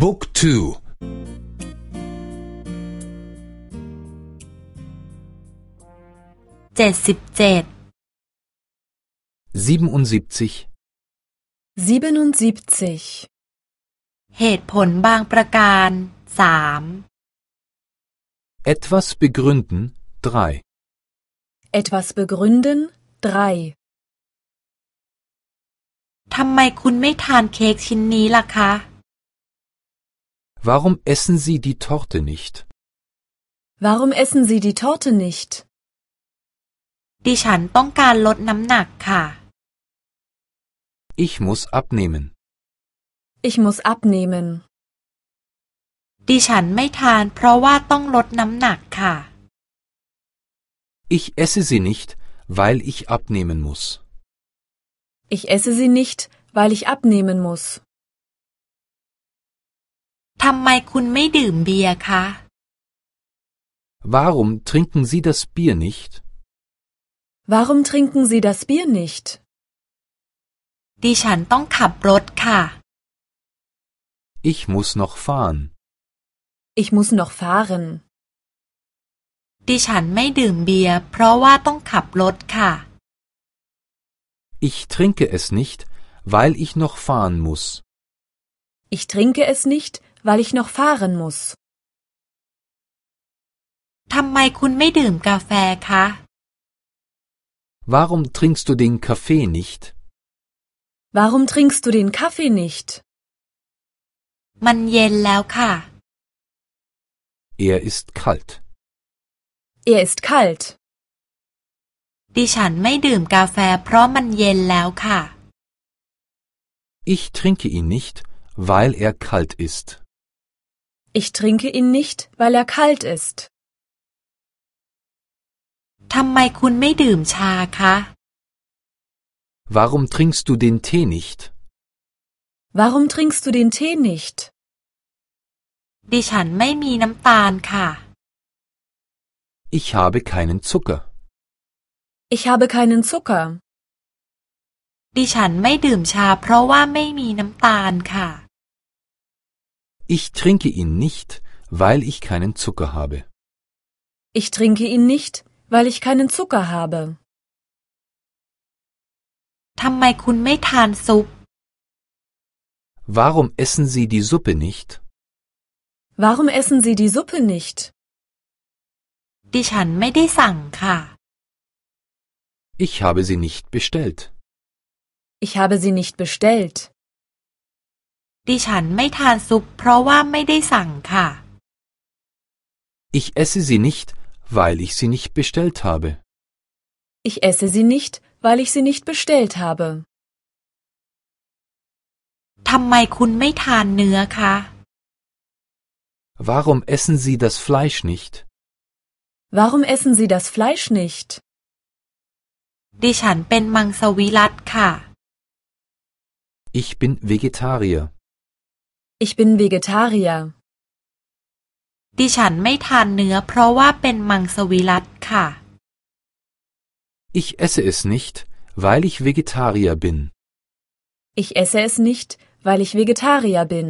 บุ๊กทูเจ็ดสิบเจ็ด77 77. เหตุผลบางประการสาม etwas begründen 3 Etwas begründen 3. ทำไมคุณไม่ทานเค้กชิ้นนี้ล่ะคะ Warum essen Sie die Torte nicht? Warum essen Sie die Torte nicht? ดิฉันต้องการลดน้ำหนักค่ะ Ich muss abnehmen. Ich muss abnehmen. ดิฉันไม่ทานเพราะว่าต้องลดน้ำหนักค่ะ Ich esse sie nicht, weil ich abnehmen muss. Ich esse sie nicht, weil ich abnehmen muss. ทำไมคุณไม่ดื่มเบียร์คะ Warum trinken Sie das Bier nicht? Warum trinken Sie das Bier nicht? ดิฉันต้องขับรถค่ะ Ich muss noch fahren. Ich muss noch fahren. ดิฉันไม่ดื่มเบียร์เพราะว่าต้องขับรถค่ะ Ich trinke es nicht, weil ich noch fahren muss. Ich trinke es nicht, weil ich noch fahren muss. ทำไมคุณไม่ดื่มกาแฟคะ Warum trinkst du den Kaffee nicht? Warum trinkst du den Kaffee nicht? มันเย็นแล้วค่ะ Er ist kalt. Er ist kalt. ดิฉันไม่ดื่มกาแฟเพราะมันเย็นแล้วค่ะ Ich trinke ihn nicht, weil er kalt ist. Ich trinke ihn nicht, weil er kalt ist. ทำไมคุณไม่ดื่มชาคะ Warum trinkst du den Tee nicht? Warum trinkst du den Tee nicht? ดิฉันไม่มีน้ำตาลค่ะ Ich habe keinen Zucker. Ich habe keinen Zucker. ดิฉันไม่ดื่มชาเพราะว่าไม่มีน้ำตาลค่ะ Ich trinke ihn nicht, weil ich keinen Zucker habe. Ich trinke ihn nicht, weil ich keinen Zucker habe. ทำไมคุณไม่ทานซุป Warum essen Sie die Suppe nicht? Warum essen Sie die Suppe nicht? ดิฉันไม่ได้สั่งค่ะ Ich habe sie nicht bestellt. Ich habe sie nicht bestellt. ดิฉันไม่ทานซุป เพราะว่าไม่ได้สั่งค่ะ Ich esse sie nicht, weil ich sie nicht bestellt habe. Ich esse sie nicht, weil ich sie nicht bestellt habe. ทำไมคุณไม่ทานเนื้อคะ Warum essen Sie das Fleisch nicht? Warum essen Sie das Fleisch nicht? ดิฉันเป็นมังสวิรัตค่ะ Ich bin Vegetarier. Ich bin Vegetarier. ดิฉันไม่ทานเนื้อ เพราะว่าเป็นมังสวิรัตค่ะ Ich esse es nicht, weil ich Vegetarier bin. Ich esse es nicht, weil ich Vegetarier bin.